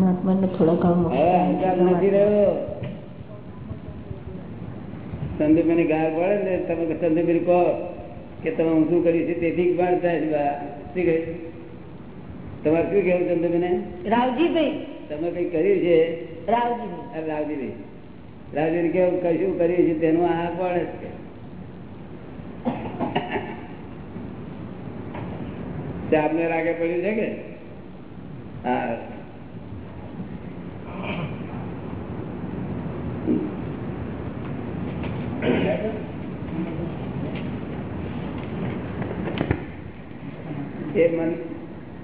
મહાત્માને થોડા કામ અહંકાર નથી રહ્યો. ચંદુભાઈ ગાળ પડે ને તમે ચંદુભાઈ કહો કે તમે હું શું કર્યું છે તેથી પણ થાય છે શું કહ્યું તમારે શું કેવું ચંદુભાઈ રાવજીભાઈ. તમે કઈ કર્યું છે? રાવજીભાઈ. અરે રાવજીભાઈ. રાવજી કેવું કશું કર્યું છે? તેનું આ પડે છે. તે આપને રાગે પડ્યું છે કે? હા.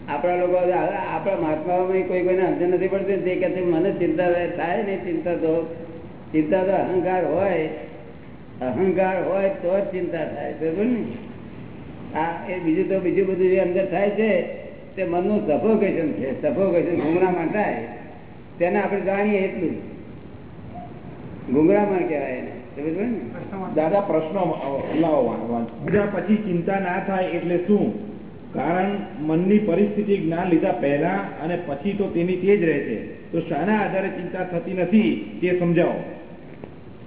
આપણા લોકો આપણા મહાત્માઓમાં કોઈ કોઈને સમજ નથી પડતી. તે કહે મને ચિંતા થાય નહીં ચિંતા તો ચિંતા તો અહંકાર હોય. અહંકાર હોય તો જ ચિંતા થાય, બરોબર ને? આ એ બીજું તો બીજું બધું જે અંદર થાય છે, તે મનનું સફોકેશન છે. સફોકેશન ગુંગળામણ થાય. તેને આપણે જાણીએ એટલું ગુંગળામણ કહેવાય એને. દાદા પ્રશ્નો. બીજા પછી ચિંતા ના થાય એટલે શું? કારણ મનની પરિસ્થિતિ જ્ઞાન લીધા પહેલા અને પછી તો તેની તે જ રહે છે. તો શાના આધારે ચિંતા થતી નથી તે સમજાવો.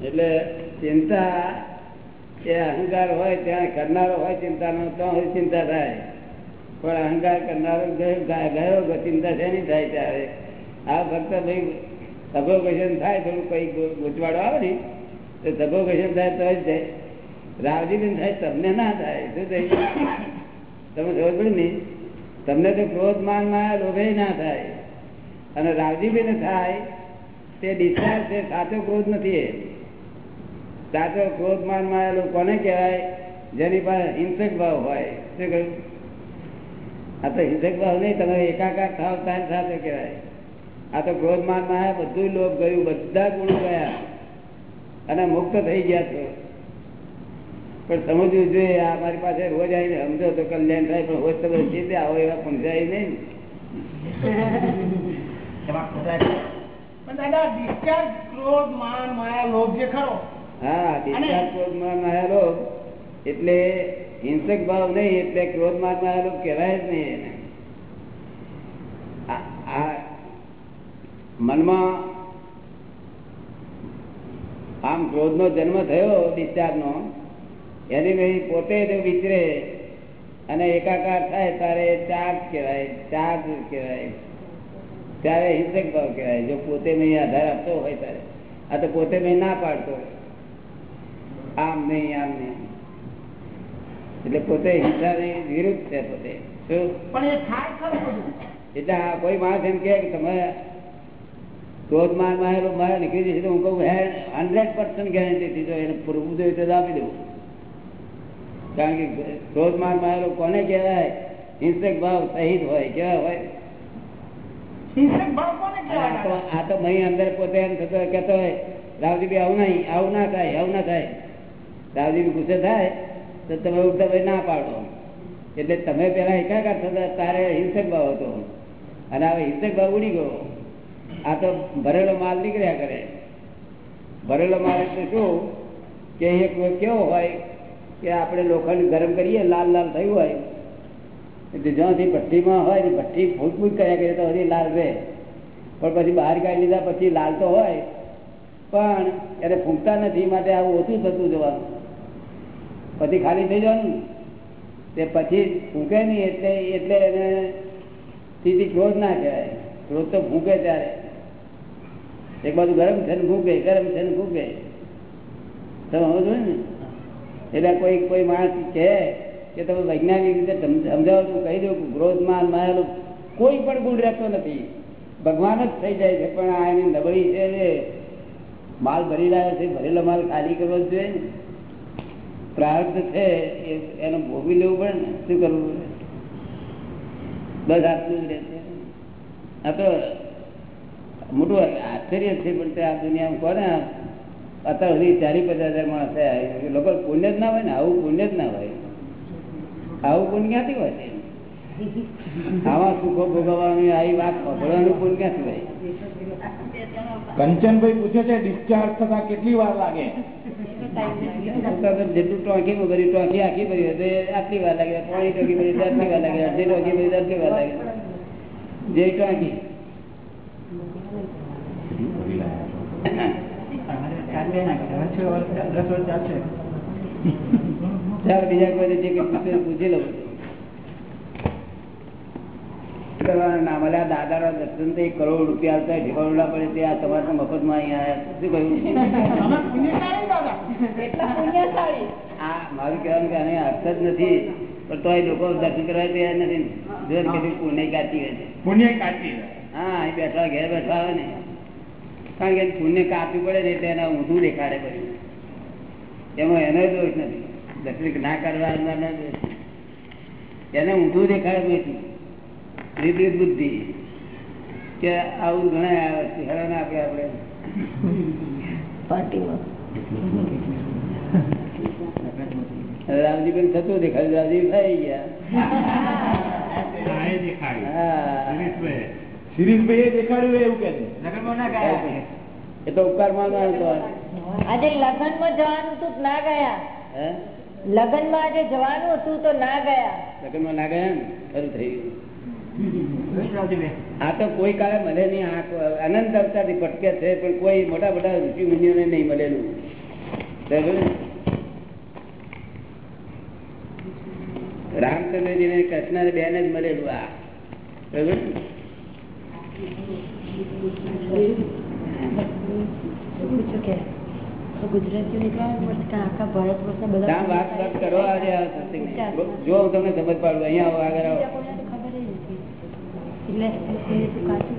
એટલે ચિંતા એ અહંકાર હોય ત્યાં કરનારો હોય ચિંતાનો તો ચિંતા થાય. પણ અહંકાર કરનારો ગયો ગયો ચિંતા છે નહીં થાય ત્યારે? આ ફક્ત ભાઈ સફોકેશન થાય, થોડું કઈ ગૂંચવાડો આવે ને, તો સફોકેશન થાય, તો જ રાવજીબેન થાય, તમને ના થાય, શું થાય? તમે ખબર પડી ને? તમને તો ક્રોધ, માનમાં લોભે ના થાય. અને રાવજીબેન થાય, તે ડિસ્ચાર્જ છે, સાચો ક્રોધ નથી એ. સાચો ક્રોધ, માનમાં કોને કહેવાય? જેની પાસે હિંસક ભાવ હોય. શું કહ્યું? આ તો હિંસક ભાવ નહીં, તમે એકાકાર થાવ તાર સાચો કહેવાય. આ તો ક્રોધ માનમાં બધું લોભ ગયું બધા ગુણો ગયા. અને મુક્ત થઈ ગયા છે. પણ સમજવું જોઈએ આ મારી પાસે રોજ આવીને સમજો તો કલ્યાણ થાય પણ રોજ તમે સીધે આવો એવા સમજાય નહીં. લોભ એટલે હિંસક ભાવ નહીં એટલે ક્રોધ માનમાં આવેલો કહેવાય જ નહીં એને આ- આ મનમાં આમ ક્રોધ નો જન્મ થયો ડિસ્ચાર્જ નો એની ભાઈ પોતે જો વિચરે અને એકાકાર થાય ત્યારે ચાર્જ કહેવાય ચાર્જ કહેવાય. ત્યારે હિંસક ભાવ કહેવાય. જો પોતે મેં આધાર આપતો હોય ત્યારે. આ તો પોતે મેં ના પાડતો આમ નહીં આમ નહીં. એટલે પોતે હિંસાની વિરુદ્ધ છે પોતે. શું? પણ એ થાય એટલે કોઈ માણસ એમ કે તમે ક્રોધ માર મારેલો મારે નીકળી જશે તો હું કહું હંડ્રેડ પર્સન્ટ ગેરંટી તો એને પૂરવું જોઈએ તો આપી દઉં કારણ કે ક્રોધ માર મારેલો કોને કહેવાય? હિંસક ભાવ સહિત હોય કેવા હોય? આ તો? મહી અંદર પોતે એમ થતો કહેતો હોય રાવજીભાઈ આવું નહીં આવું ના થાય આવું ના થાય. રાવજીભાઈ ગુસ્સે થાય તો તમે ઉગતા ભાઈ ના પાડો. એટલે તમે પેલા એકાકાર થતા તારે હિંસક ભાવ હતો. અને હવે હિંસક ભાવ ઉડી ગયો. આ તો ભરેલો માલ નીકળ્યા કરે. ભરેલો માલ એટલે શું? કે એક કેવો હોય કે આપણે લોખંડ ગરમ કરીએ, લાલ લાલ થયું હોય. એટલે જ્યાંથી ભઠ્ઠીમાં હોય ને ભઠ્ઠી ફૂટ ફૂટ કર્યા કરે તો હજી લાલ રહે. પણ પછી બહાર કાઢી લીધા પછી લાલ તો હોય. પણ એને ફૂંકતા નથી માટે આવું ઓછું થતું જવાનું. પછી ખાલી થઈ જવાનું. તે પછી ફૂંકે નહીં એટલે એટલે એને સીધી ક્રોધ ના કહેવાય. ક્રોધ તો ફૂંકે ત્યારે. એક બાજુ ગરમ છે ને ફૂંકે ગરમ છે ને ફૂંકે તમે સમજો ને? એટલે કોઈ કોઈ માણસ કહે કે તમે વૈજ્ઞાનિક રીતે સમજાવું તો કહી દઉં કે ક્રોધમાન માયેલું કોઈ પણ ગુણ રહેતો નથી. ભગવાન જ થઈ જાય છે, પણ આ એની નબળી છે ને. માલ ભરી લાવે છે, ભરેલો માલ ખાલી કરવો જ જોઈએ ને. પ્રાર્થ છે એનો ભોગવી લેવું પડે ને. શું કરવું પડે? બસ આટલું જ રહેશે. આ તો મોટું આશ્ચર્ય છે પણ તે આ દુનિયામાં કોને અત્યાર સુધી ચારી પચાસ હજાર માણસ થયા લોકો પુણ્ય જ ના હોય ને? આવું પુણ્ય જ ના હોય. આવું પુણ્ય ક્યાંથી હોય? આવા સુખો ભોગવવાની આવી વાત ભગવાનનું પુણ્ય ક્યાંથી હોય? કંચનભાઈ પૂછે છે ડિસ્ચાર્જ થતા કેટલી વાર લાગે? જેટલું ટોંકી ભરી ટોંકી આખી ભરી હોય આટલી વાર લાગે પોણી ટોંકી ભરી આટલી વાર લાગે અડધી ટોંકી ભરી આટલી વાર લાગે. જે ટોંકી. ચાર બીજા કોઈ દર્શન તો કરોડ રૂપિયા આવતા ઢેકોડા પડે તે આ તમારા મફતમાં અહીંયા આ મારું કહેવાનું કે આને અર્થ જ નથી પણ તો એ લોકો દર્શન કરવા તૈયાર નથી પુણ્ય કાચી હોય છે પુણ્ય કાચી હોય હા એ બેઠા ઘેર બેઠા આવે ને. કારણ કે પુણ્ય કાચું પડે ને એટલે એના ઊંધું દેખાડે પડ્યું એમાં એનો દોષ નથી. દર્શન ના કરવા દોષ. એને ઊંધું દેખાડે નથી વિપરીત બુદ્ધિ. કે આવું ઘણા આવે છે. હેડો ને આપણે. આપણે પાર્ટીમાં થતું દેખાડ્યું. રાજી થઈ ગયા. હા શિરીષભાઈ દેખાડ્યું એવું કે છે? એ તો ઉપકાર માનવાનો તો આજે લગ્નમાં જવાનું હતું ના ગયા. હે? લગ્નમાં આજે જવાનું હતું તો ના ગયા. લગ્નમાં ના ગયા ને ખરું થઈ આ તો કોઈ કાળે મળે નહીં. આ અનંત અવતારથી ભટકે છે પણ કોઈ મોટા મોટા ઋષિ મુનિઓને નહીં મળેલું. રામચંદ્રજી ને? કૃષ્ણ ને બેન જ મળેલું આ. જો હું તમને સમજ પાડું અહીંયા આવો આગળ આવો. ખબર જ નથી. એટલે એ તો કાચું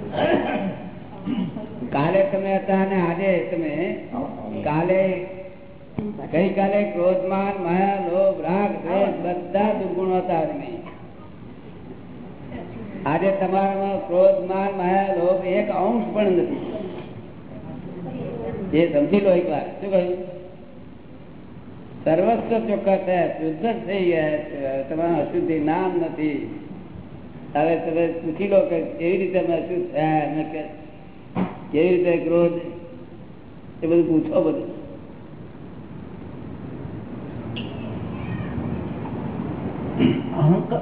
કાલે તમે હતા અને આજે તમે કાલે ગઈકાલે ક્રોધમાન માયા લોભ રાગ દ્વેષ બધા દુર્ગુણો હતા તમે આજે તમારામાં ક્રોધમાન માયા, લોભ એક અંશ પણ નથી. એ સમજી લો એક વાર શું કહ્યું? સર્વસ્વ ચોખ્ખા શુદ્ધ થઈ ગયા. તમારા અશુદ્ધિ નામ નથી. હવે તમે પૂછી લો કે કેવી રીતે અમે અશુદ્ધ થયા? અમે કેવી રીતે ક્રોધ? એ બધું પૂછો બધું. અહંકાર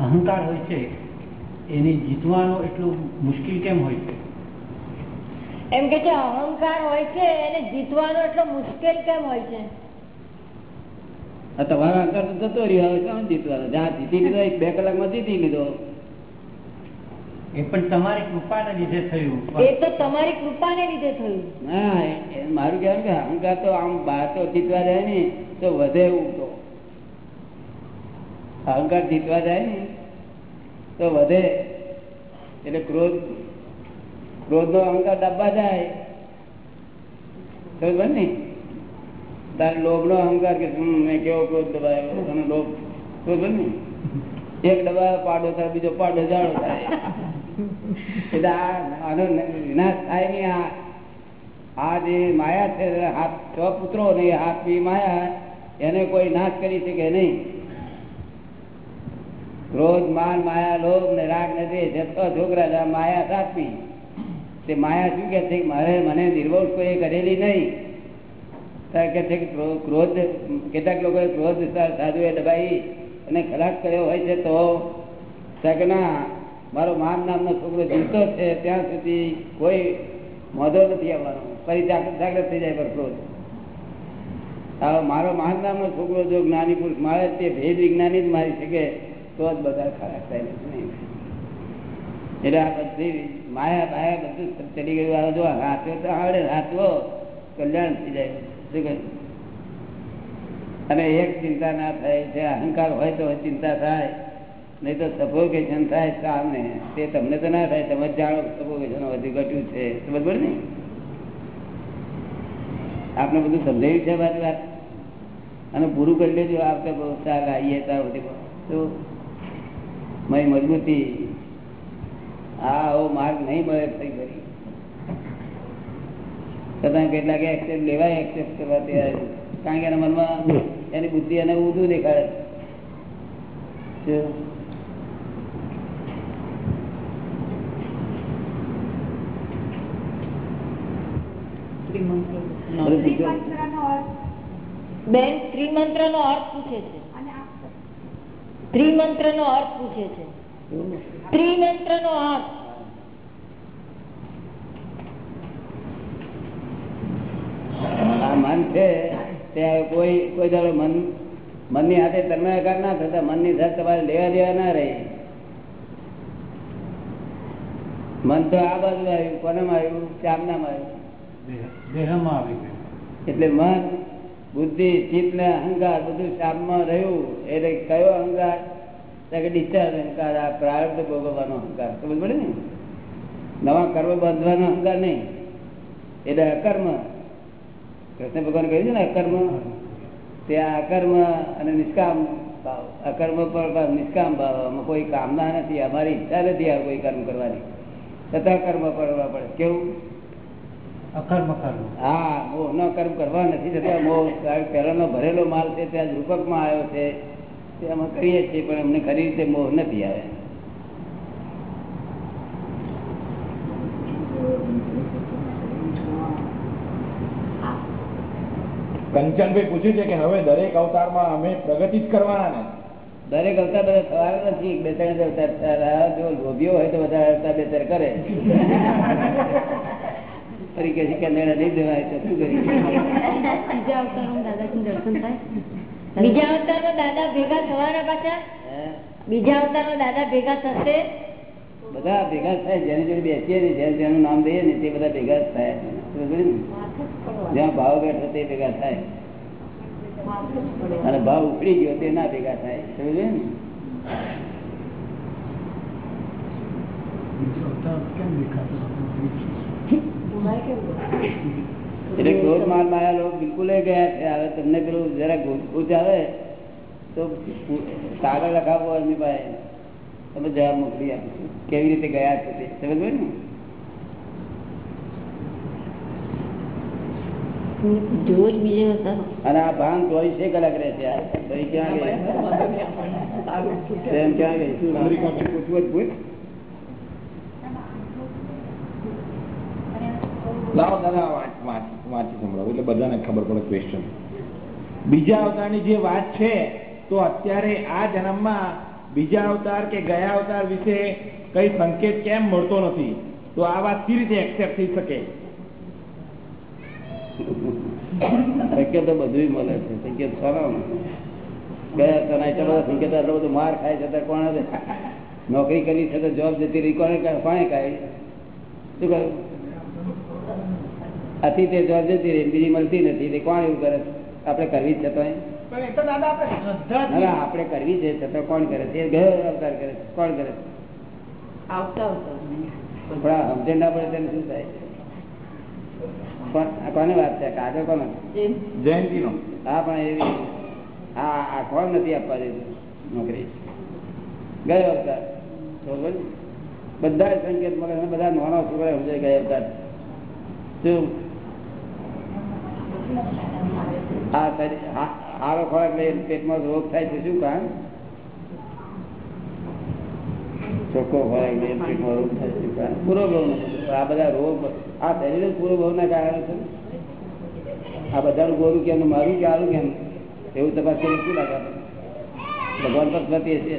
અહંકાર હોય છે એને જીતવાનો એટલું મુશ્કેલ કેમ હોય છે? એમ કે અહંકાર હોય છે એને જીતવાનો એટલો મુશ્કેલ કેમ હોય છે? તમારો અહંકાર તો જતો રહ્યો હવે કેમ જીતવાનો? જ્યાં જીતી લીધો એક બે કલાકમાં જીતી લીધો. એ પણ તમારી કૃપાને લીધે થયું એ તો તમારી કૃપાને લીધે થયું. હા મારું કહેવાનું કે અહંકાર તો આમ બહાર તો જીતવા જાય ને તો વધે એવું તો. અહંકાર જીતવા જાય ને, તો વધે. એટલે ક્રોધ ક્રોધ નો અહંકાર ડબ્બા જાય. ખબર ને? તારે લોભ નો અહંકાર કે કેવો ક્રોધ દબાયો? અને લોભ ખબર ને? એક દબાયો પાડો થાય, બીજો પાડો જાડો થાય. એટલે આનો વિનાશ થાય નહીં, આ આ જે માયા છે, હાથ છ પુત્રો ને હાથ હાથની માયા, એને કોઈ નાશ કરી શકે નહીં. ક્રોધ, માન, માયા, લોભ ને રાગ ને દ્વેષ છ છોકરા માયા સાચવી. તે માયા શું કે છે? મારે મને નિર્વોષ કોઈ કરેલી નહીં. કે છે કે ક્રોધ, કેટલાક લોકોએ ક્રોધ સાધુ એ દબાઈ અને ખરાબ કર્યો હોય છે તો કે ના મારો માન નામનો છોકરો જીવતો છે, ત્યાં સુધી કોઈ મોદો નથી આવવાનો. ફરી જાગૃત થઈ જાય પર ક્રોધ. મારો મહાન નામનો છોકરો જો જ્ઞાની પુરુષ મારે તે ભેદ વિજ્ઞાની જ મારી શકે. તો જ બધા ખરાબ થાય નહીં એટલે આ બધી માયા માયા બધું ચડી ગયું. આવે જો હાથો તો આવડે હાથવો કલ્યાણ થઈ જાય. શું કહ્યું? અને એક ચિંતા ના થાય, જે અહંકાર હોય તો ચિંતા થાય. નહીં તો સફોકેશન થાય સામને તે તમને તો ના થાય. તમે જાણો સફોકેશન વધુ ઘટ્યું છે. બરોબર ને આપણે બધું સમજાયું છે વાત વાત? અને પૂરું કરી લેજો. આપણે બહુ સારા આવીએ ત્યાં તો મારી મજબૂતી. આ આવો માર્ગ નહીં મળે થઈ ફરી છતાં કેટલાક એક્સેપ્ટ લેવાય એક્સેપ્ટ કરવા તૈયાર કારણ કે એના મનમાં એની બુદ્ધિ એને ઊંધું દેખાડે. બેન ત્રિમંત્ર નો અર્થ પૂછે છે. ત્રિમંત્ર નો અર્થ પૂછે છે. ત્રિમંત્ર નો અર્થ મન છે ત્યાં કોઈ કોઈ દાડો મન મનની હાથે તન્મયાકાર ના થતા મનની સાથે તમારે લેવા દેવા ના રહે. મન તો આ બાજુ આવ્યું કોનામાં આવ્યું શ્યામનામાં આવ્યું? એટલે મન બુદ્ધિ, ચિત્ત ને અહંકાર બધું શામમાં રહ્યું. એટલે કયો અહંકાર? ડિસ્ચાર્જ અહંકાર, આ પ્રાર્થ ભોગવવાનો અહંકાર. સમજ પડે ને? નવા કર્મ બાંધવાનો અહંકાર નહીં. એટલે અકર્મ. કૃષ્ણ ભગવાન કહ્યું છે ને, અકર્મ. તે અકર્મ અને નિષ્કામ ભાવ. અકર્મ પર નિષ્કામ ભાવ. આમાં કોઈ કામના નથી. અમારી ઈચ્છા નથી આ કોઈ કર્મ કરવાની. છતાં કર્મ કરવા પડે. કેવું? અકર્મ કર્મ હા મોહ નો કર્મ કરવા નથી થતા. મોહ પહેલાનો ભરેલો માલ છે ત્યાં રૂપકમાં આવ્યો છે. તે અમે કરીએ છીએ પણ અમને ખરી રીતે મોહ નથી આવે. કંચનભાઈ પૂછ્યું છે કે હવે દરેક અવતારમાં અમે પ્રગતિ જ કરવાના ને? દરેક અવતાર બધા થવાના નથી. બે ત્રણ અવતાર જો લોભીઓ હોય તો બધા અવતાર બે ત્રણ કરે. ફરી કે છે કે મેળા નહીં દેવાય તો શું કરી બીજા અવતારોમાં દાદાજીનું દર્શન થાય. બીજા અવતારમાં દાદા ભેગા થવાના પાછા? બીજા અવતારમાં દાદા ભેગા થશે? બધા ભેગા થાય જેની જોડે બેસીએ ને જેને જેનું નામ દઈએ ને તે બધા ભેગા જ થાય. જ્યાં ભાવ બેઠો તે ભેગા થાય. અને ભાવ ઉપડી ગયો તે ના ભેગા થાય. સમજ ને? એટલે ક્રોધ માલ માયા લોકો બિલકુલ ગયા છે હવે તમને પેલું જરા ગુજ આવે તો કાગળ લખાવો એમની પાસે. તમે જવાબ મોકલી આપીશું કેવી રીતે ગયા છે તે? સમજ ને? અને આ ભાન ચોવીસે કલાક રહે છે ક્યાં ગઈ? ક્યાં ગઈ? પૂછવું જ પૂછ. લાવો દાદા વાંચ- સંભળાવો, એટલે બધાને ખબર પડે ક્વેશ્ચન બીજા અવતારની જે વાત છે, તો અત્યારે આ જન્મમાં બીજા અવતાર કે ગયા અવતાર વિશે કઈ સંકેત કેમ મળતો નથી? તો આ વાત કઈ રીતે એક્સેપ્ટ થઈ શકે? સંકેત બધું મળે છે, સંકેત ગયા તને સંકેત આટલો બધો માર ખાય છે કોણ નોકરી કરી છે તો જોબ જતી રહી કોને કાઢે? કોણે શું કહ્યું? આથી તે જવાબ જતી રહી બીજી મળતી નથી તે કોણ એવું કરે? આપણે કરવી જ છે તો એ દાદા આપણે ના કરવી છે છતાં કોણ કરે? છે ગયો અવતાર કરે છે. કોણ કરે? છે આવતા આવતા પણ સમજણ ના પડે તેને શું થાય? કોણ આ કોની વાત છે? કાગળ કોનો છે? જયંતિનો. હા પણ એવી હા આ કોણ નથી આપવા દેતું? નોકરી. ગયો અવતાર. બરોબર ને? બધા સંકેત મળે બધા નાના છોકરા સમજાય ગયા અવતાર. શું? શરીર- આ- ખોરાક લઈ પેટમાં રોગ થાય છે શું કામ? ચોખ્ખો ખોરાક લઈ પેટમાં રોગ થાય શું પૂરો ભાવ આ બધા રોગ આ શરીર પૂરો ભાવના કારણે છે આ બધાનું ગોરું કેમ મારું કે આરું કેમ? એવું તપાસ કરી શું લાગે ભગવાન પર પ્રતિ છે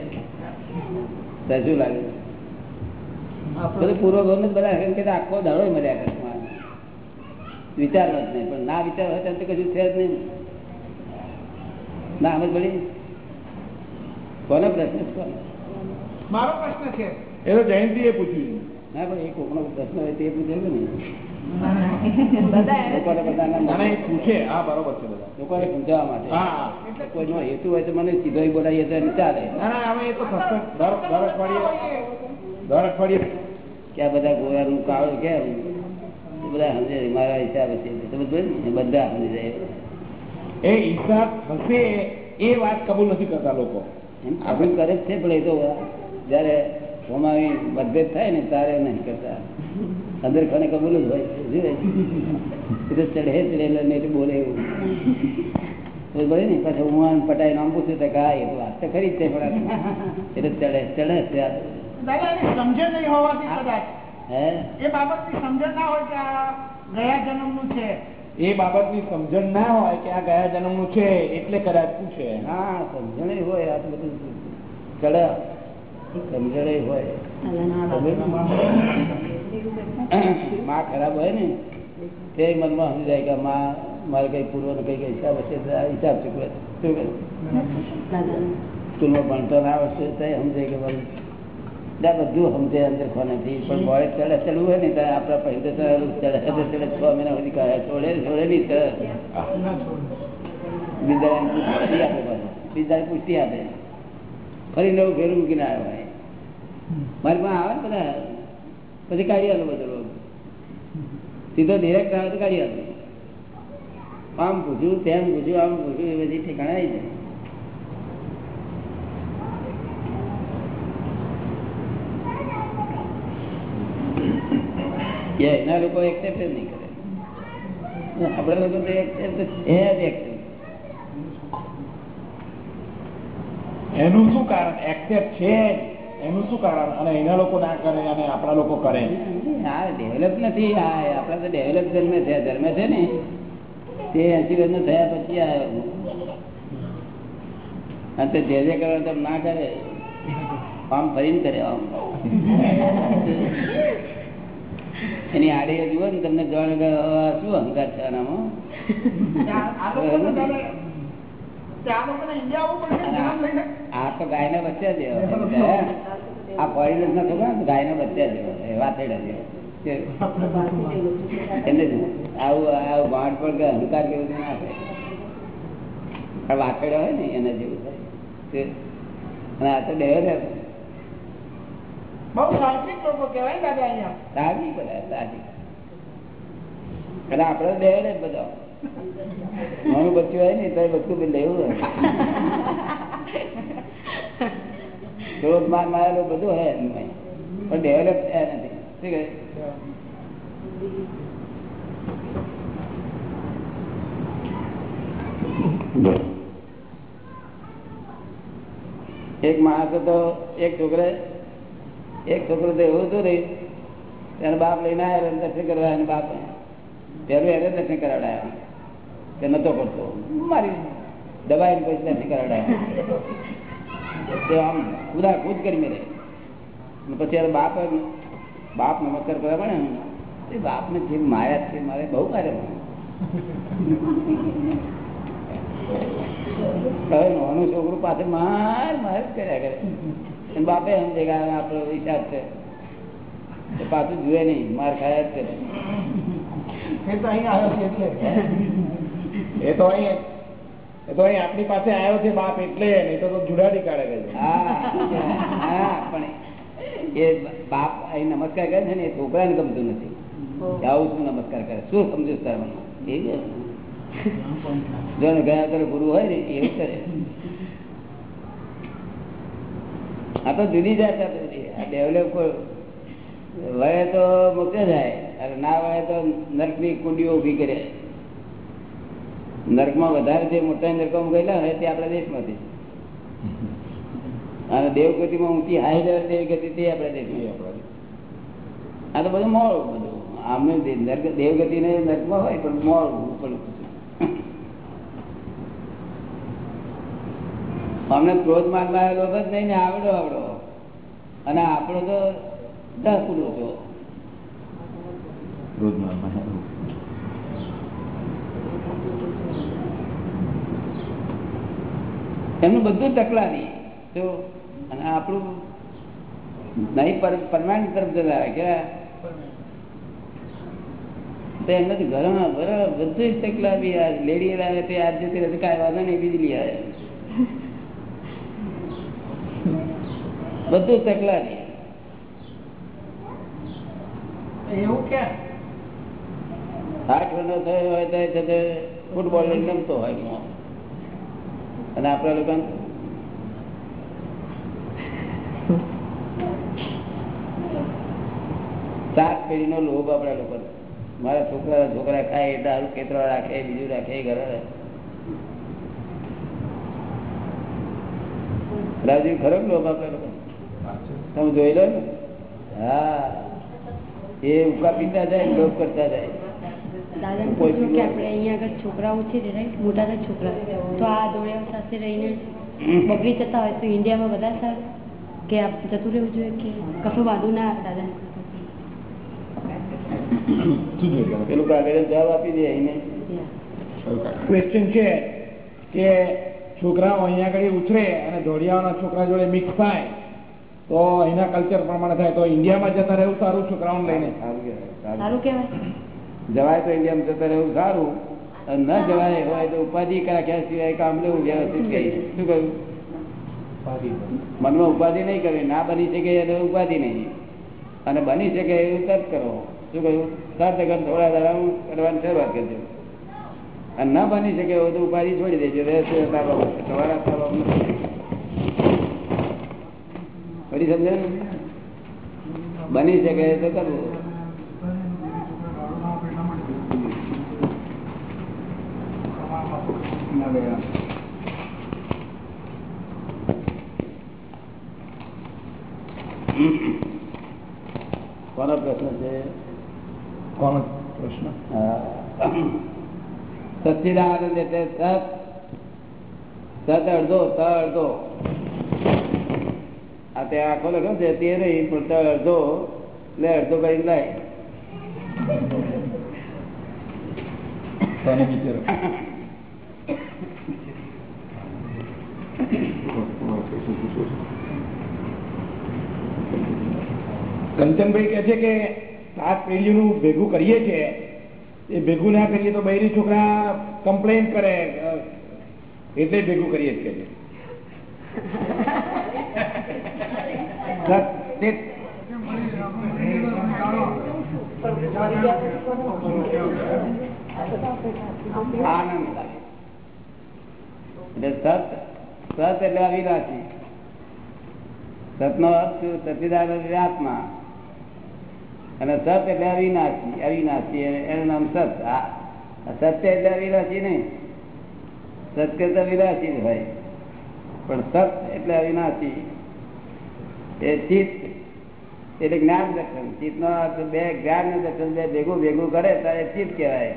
તો શું લાગે? બધું પૂરો ભાવ બધા આખો દાડો મળ્યા કરે. વિચારવા જ નહીં. પણ ના વિચાર હોય તો કશું છે જ નહીં. ના સમજ પડી કોનો પ્રશ્ન છે મારો પ્રશ્ન છે. એ તો જયંતિએ પૂછ્યું ના પણ એ કોકનો પ્રશ્ન હોય તે પૂછે છે ને. એ. કોઈનો હેતુ હોય તો મને સીધો બોલાવીએ તો ચાલે ના ના હવે એ તો સત્સંગ દર અઠવાડિયે દર અઠવાડિયે કે બધા ગોરાનું કાળું કેમ એ બધા સમજે મારા હિસાબ હશે સમજ ને? બધા સમજી જાય એ હિસાબ હશે એ વાત કબૂલ નથી કરતા લોકો. આપણે કરે છે પણ એ તો જયારે હોમાવી મતભેદ થાય ને તારે નહીં કરતા. અંદર ખાને કબૂલ જ હોય? એ તો ચઢે ચડે એટલે બોલે એવું. બોલે ને પછી હું પટાઈ નામ પૂછ્યું તો કે હા એ તો વાત તો ખરી જ છે પણ એ તો ચડે ચડે છે. સમજણ નહીં હોવાથી કદાચ. એ બાબતની સમજણ ના હોય કે આ ગયા જન્મનું છે. એ બાબતની સમજણ ના હોય કે આ ગયા જન્મનું છે એટલે કદાચ પૂછે હા સમજણ હોય આ બધું. ચડે સમજણ હોય? માં ખરાબ હોય ને તે મનમાં સમજી જાય કે માં મારે કઈ પૂર્વ કઈ કઈ હિસાબ હશે હિસાબ ચૂકવે. સ્કૂલમાં ભણતર ના આવશે તો સમજાય કે ભાઈ બધું સમજે અંદર ખોનાથી પણ બોય ચડે ચડવું હોય ને તો આપડા પહેલે ચડે ચડે છ મહિના સુધી કહે છોડે છોડે નહીં સર બીજા પૂછતી આપે બીજા પૂછતી આપે. ફરી નવું ફેરું મૂકીને આવ્યો હોય. મારી પાસે આવે ને બધા. પછી કાઢી આલો બધો રોગ સીધો ડિરેક્ટ આવે તો કાઢી આલો આમ પૂછ્યું તેમ પૂછ્યું આમ પૂછ્યું એ બધી ઠેકાણા આવી જાય. કે એના લોકો એક્સેપ્ટ જ નહીં કરે. આપણા લોકો તો એક્સેપ્ટ છે જ એક્સેપ્ટ એનું શું કારણ? એક્સેપ્ટ છે એનું શું કારણ? અને એના લોકો ના કરે અને આપણા લોકો કરે. હા ડેવલપ નથી હા આપણા તો ડેવલપ ધર્મ છે ધર્મે છે ને. તે એસી વર્ષ થયા પછી આવ્યો અને તે જે જે કરવા તેમ ના કરે. આમ ફરીને કરે આમ. એની આડે જુઓ ને તમને જણ શું અહંકાર છે આનામાં? આ તો ગાય ગાયના બચ્ચા જેવો આ ફોરેનર્સ ના છોકરા ને ગાયના બચ્યા જેવો વાછરડા જેવો એટલે આવું આવું ભાંડ પણ કે અહંકાર કેવું ના થાય? આ હોય ને એના જેવું થાય. અને આ તો ડેવલપ બહુ સાહસિક લોકો કહેવાય દાદા અહીંયા. સાજી બધા સાજી અને આપડે ડેવલપ બધા. બચ્ચું હોય ને લેવું ક્રોધ માર મારેલું બધું હે પણ ડેવલપ થયા નથી. શું કહે? એક માણસ હતો એક છોકરે એક છોકરું તો એવું હતું ને ત્યારે બાપ લઈને આવ્યો એને દર્શન કરવા અને બાપ. પેલું એને દર્શન કરાવડાયા. કે નતો કરતો. મારી દબાઈ પછી દર્શન કરાવડાયા. તે આમ ખુદા ખુદ કરી મેરે પછી એને બાપ બાપ નમસ્કાર કરવા પડે ને? એ બાપને જે માયા છે, મારે બહુ માર્યા હવે નાનું છોકરું પાસે માર માર કર્યા કરે. બાપે સમજે કે આપણો હિસાબ છે. પાછું જુએ નહીં માર ખાયા જ એ તો અહીં આવ્યો છે એટલે. એ તો અહીં એ તો અહીં આપણી પાસે આવ્યો છે બાપ એટલે નહીં તો તો જુડાડી કાઢે કે છે. હા હા પણ એ બાપ અહીં નમસ્કાર કરે છે ને એ છોકરાને ગમતું નથી. આવું શું નમસ્કાર કરે. શું સમજુ મને એ ગયા ગુરુ હોય ને એવું કરે. આ તો જુદી જાત બધી. આ ડેવલપ વળે તો મુક્ત જાય અને ના વય તો નર્કની કુંડીઓ ઊભી કરે. નર્કમાં વધારે જે મોટા નર્કમાં ગયેલા હોય તે આપણા દેશમાંથી. અને દેવગતિમાં ઊંચી હાઈ લેવલ દેવગતિ તે આપણા દેશમાં આ તો બધું મોડું બધું. આમને નર્ક- દેવગતિ ને નર્કમાં હોય પણ મોડું પેલું અમને ક્રોધ માનવા લોભ જ નહીં ને આવડો આવડો. અને આપણો તો દસ પુરુષો છો. એમનું બધું તકલાદી જો અને આપણું નહીં પરમાનન્ટ તરફ જતા કે તો એમનાથી ઘરમાં બરાબર બધું જ તકલાદી આ લેડી લાવે તે આજે જતી કાંઈ વાંધો નહીં બીજી લઈ આવે. બધું તકલાદી એવું ક્યાં આઠ વર્ષ થયો હોય તો ફૂટબોલ રમતો હોય અને આપણા લોકો સાત પેઢીનો લોભ આપણા લોકો. મારા છોકરા છોકરા ખાય દારૂ ખેતરો રાખે બીજું રાખે ઘરે રાજીવ ખરો લોભ આપણા લોકો? તમે જોઈ લો ને. હા. એ ઉકા પીતા જાય લોભ કરતા જાય. કે આપણે અહીંયા આગળ છોકરાઓ છે ને મોટા ના છોકરા. તો આ દોડ્યા સાથે રહીને બગડી જતા હોય તો ઇન્ડિયામાં બધા સારું? કે જતું રહેવું જોઈએ કે કશું વાંધો ના આવે દાદા? પેલું કાગળ જવાબ આપી દે એને ક્વેશ્ચન છે કે છોકરાઓ અહીંયા આગળ ઉછરે અને ધોળિયાઓના છોકરા જોડે મિક્સ થાય. તો એના કલ્ચર પ્રમાણે થાય. તો ઇન્ડિયામાં જતા રહેવું સારું છોકરાઓને લઈને. સારું કહેવાય, જવાય તો ઇન્ડિયામાં જતા રહેવું સારું ન જવાય હોય તો ઉપાધિ રાખ્યા સિવાય કામ લેવું વ્યવસ્થિત કહી શું કહ્યું? મનમાં ઉપાધિ નહીં કરવી ના બની શકે એટલે ઉપાધિ નહીં. અને બની શકે એવું તર્ક કરો. શું કહ્યું? તર્ક કર થોડા દાડા કરવાની શરૂઆત કરજો. અને ન બની શકે એવું તો ઉપાધિ છોડી દેજો. વ્યવસ્થિત તાબામાં. તમારા. ફરી સમજે ને? બની શકે તો કરવું કોનો પ્રશ્ન છે કોનો પ્રશ્ન સચ્ચિદાનંદ એટલે સત સત અડધો ત અડધો આ તે આખો લખ્યો છે? તે નહીં પણ ત અડધો લે અડધો કરી લાય. કંચનભાઈ કહે છે કે સાત પેઢીનું ભેગું કરીએ છીએ એ ભેગું ના કરીએ તો બૈરી છોકરા કમ્પ્લેન કરે. એટલે ભેગું કરીએ જ કે છે. સત- તે- આનંદ એટલે સત સત એટલે અવિનાશી. સતનો અર્થ શું? આત્મા. અને સત એટલે અવિનાશી અવિનાશી એનું નામ સત. સત્ય એટલે અવિનાશી નહીં. સત્ય તો વિનાશી જ હોય. પણ સત એટલે અવિનાશી. એ એટલે જ્ઞાન દર્શન. ચિત્ત નો બે, જ્ઞાન દર્શન બે ભેગું ભેગું કરે ત્યારે ચિત્ત કહેવાય.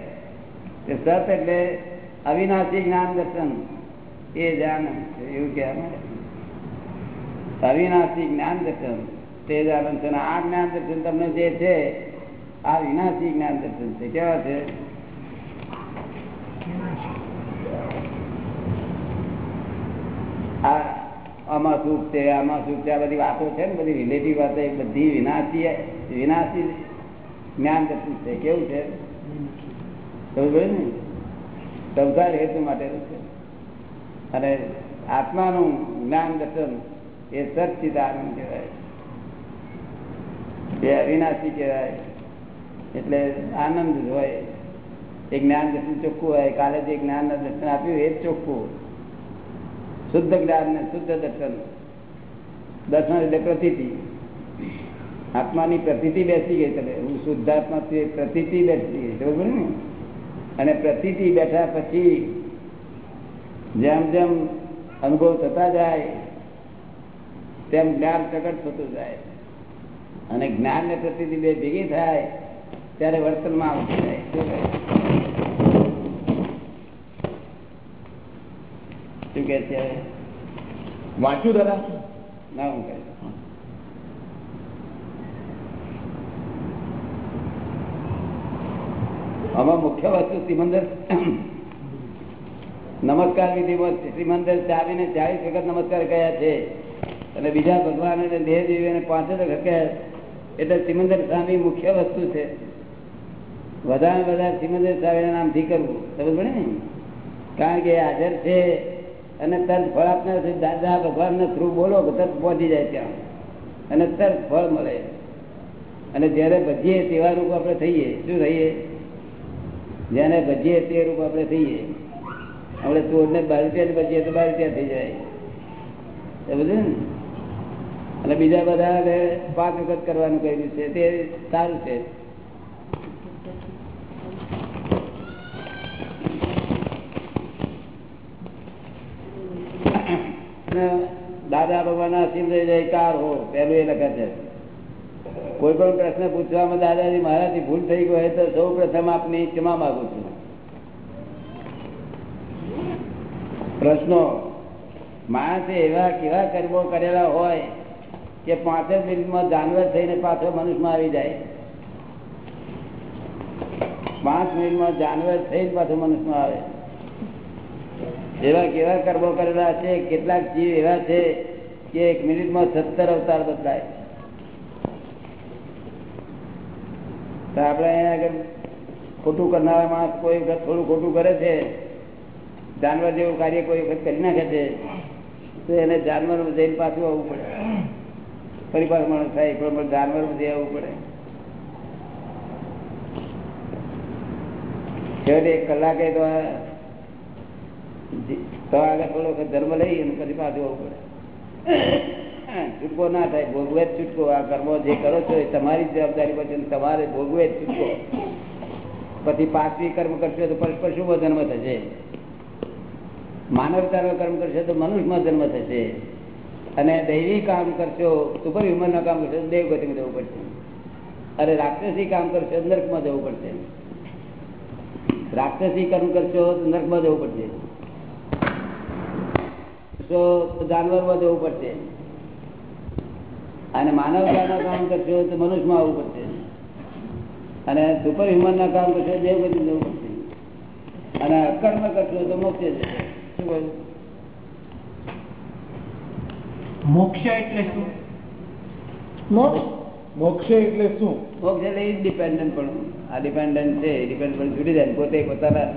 સત એટલે અવિનાશી જ્ઞાન દર્શન. એ જ છે એવું કહેવાય અવિનાશી જ્ઞાન દર્શન. તે જ છે આ જ્ઞાન દર્શન તમને જે છે, આ વિનાશી જ્ઞાન દર્શન છે. કેવા છે? આ આમાં સુખ છે, આમાં સુખ છે, આ બધી વાતો છે ને, બધી રિલેટિવ વાતો, એ બધી વિનાશી વિનાશી જ્ઞાન દર્શન છે? કેવું છે? સમજ ને? સંસાર હેતુ માટેનું છે. અને આત્માનું જ્ઞાન દર્શન એ સચિત આનંદ કહેવાય. એ અવિનાશી કહેવાય. એટલે આનંદ હોય. એ જ્ઞાન દર્શન ચોખ્ખું હોય. કાલે જે જ્ઞાન દર્શન આપ્યું, એ જ ચોખ્ખું. શુદ્ધ જ્ઞાન ને શુદ્ધ દર્શન. દર્શન એટલે પ્રતીતિ. આત્માની પ્રતીતિ બેસી ગઈ તમે હું શુદ્ધાત્મા છું એ બેસી ગઈ. બરોબર ને? અને પ્રતીતિ બેઠા પછી જેમ જેમ અનુભવ થતા જાય, તેમ જ્ઞાન પ્રગટ થતું જાય. અને જ્ઞાન ને પ્રતીતિ બે ભેગી થાય, ત્યારે વર્તનમાં આવતું જાય. શું કે છે? વાંચ્યું દાદા? ના હું કહે આમાં મુખ્ય વસ્તુ શ્રીમંદર નમસ્કાર વિધિમાં શ્રીમંદર ચાવીને ચાલીસ વખત નમસ્કાર કયા છે. અને બીજા ભગવાન અને દેહ દેવીને પાંચ વખત કયા એટલે શ્રીમંદર સ્વામી મુખ્ય વસ્તુ છે. વધારે વધારે શ્રીમંદર સ્વામીના નામથી કરવું. સમજ પડે ને? કારણ કે હાજર છે. અને તરત ફળ આપનાર છે દાદા ભગવાન થ્રુ બોલો તરત પહોંચી જાય ત્યાં. અને તરત ફળ મળે. અને જ્યારે ભજીએ તેવા રૂપ આપણે થઈએ, શું થઈએ? જેને ભજીએ તે રૂપ આપણે થઈએ. આપણે ચોરને બાર રૂપિયા ભજીએ તો બાર રૂપિયા થઈ જાય. એ બધું ને? અને બીજા બધા પાક વખત કરવાનું કહ્યું છે. તે સારું છે. દાદા ભગવાન આશીર્વાદ જયકાર હો પેલું એ લખે છે. કોઈ પણ પ્રશ્ન પૂછવામાં દાદાજી મારાથી ભૂલ થઈ ગયો તો સૌ પ્રથમ આપની ક્ષમા માંગુ છું. પ્રશ્નો, માણસે એવા કેવા કર્મો કરેલા હોય કે પાંચ જ મિનિટમાં જાનવર થઈને પાછો મનુષ્યમાં આવી જાય? પાંચ મિનિટમાં જાનવર થઈને પાછો મનુષ્યમાં આવે. એવા કેવા કર્મો કરેલા છે, કેટલાક જીવ એવા છે કે એક મિનિટમાં સત્તર અવતાર બદલાય. તો આપણે અહીંયા આગળ ખોટું કરનારા માણસ કોઈ વખત થોડું ખોટું કરે છે, જાનવર જેવું કાર્ય કોઈ વખત કરી નાખે છે, તો એને જાનવર જઈને પાછું આવવું પડે. ફરી પાછું માણસ થાય, પણ જાનવર જઈ આવવું પડે. છેવટે એક કલાકે તો આગળ થોડો વખત લઈ અને પછી પાછું આવવું પડે. છૂટકો ના થાય ભોગવે જ છૂટકો. આ કર્મો જે કરો છો એ તમારી જવાબદારી પછી તમારે ભોગવે જ છૂટકો. પછી પાછવી કર્મ કરશો તો પશુમાં જન્મ થશે. માનવતાનો કર્મ કરશો તો મનુષ્યમાં જન્મ થશે. અને દૈવી કામ કરશો સુપર હ્યુમન કામ કરશો તો દેવગતિમાં જવું પડશે. અને રાક્ષસી કામ કરશો નર્કમાં જવું પડશે. રાક્ષસી કર્મ કરશો તો નર્કમાં જવું પડશે. તો જાનવરમાં જવું પડશે. અને માનવતાના કામ કરશો તો મનુષ્યમાં આવવું પડશે. અને સુપર હ્યુમનના કામ કરશો તો દેવગતિ જવું પડશે. અને અકર્મ કરશો તો મોક્ષે જશે. શું કહ્યું? મોક્ષ એટલે શું? મોક્ષ? મોક્ષ એટલે શું? મોક્ષ એટલે ઇન્ડિપેન્ડન્ટ પણ. આ ડિપેન્ડન્ટ છે ડિપેન્ડ પણ છૂટી જાય પોતે પોતાના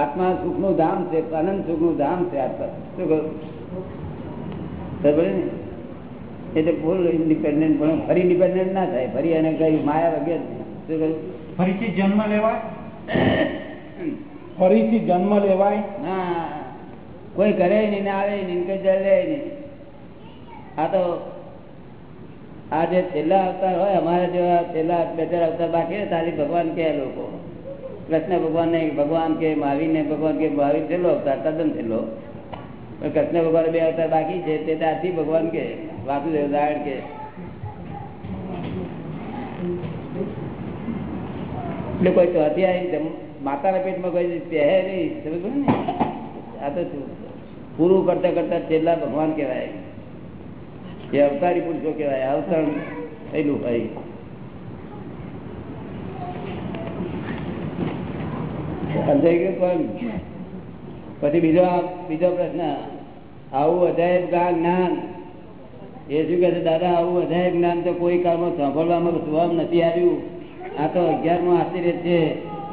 આત્મા સુખનું ધામ છે આનંદ સુખનું ધામ છે આત્મા. શું કહ્યું? ખબર ને એટલે ફૂલ ઇન્ડિપેન્ડન્ટ પણ ફરી ડિપેન્ડન્ટ ના થાય. ફરી એને કઈ માયા વગેરે શું કહ્યું ફરીથી જન્મ લેવાય? ફરીથી જન્મ લેવાય? ના. કોઈ કરે નહીં ને આવે નહીં કઈ જલે નહીં. આ તો આ જે છેલ્લા અવતાર હોય અમારા જેવા છેલ્લા બે ચાર અવતાર બાકી હોય તારી ભગવાન કે લોકો. કૃષ્ણ ભગવાન ને ભગવાન કે મહાવીર ને ભગવાન કે મહાવીર છેલ્લો અવતાર તદ્દન છેલ્લો. કૃષ્ણ ભગવાન બે અવતાર બાકી છે, તે ત્યારથી ભગવાન કે, વાસુદેવ નારાયણ કે. એટલે કોઈ તો અત્યારે માતાના પેટમાં કોઈ પહેરે નહીં સમજ ને આ તો પૂરું કરતા કરતા છેલ્લા ભગવાન કહેવાય. એ અવતારી પુરુષો કહેવાય, અવતરણ થયેલું ભાઈ સમજાઈ ગયું પણ પછી બીજો બીજો પ્રશ્ન. આવું અજાયબ જ્ઞાન એ શું છે, દાદા, આવું અજાયબ જ્ઞાન તો કોઈ કાળમાં સાંભળવામાં સ્વભાવ નથી આવ્યું. આ તો અગિયારનું આશ્ચર્ય છે.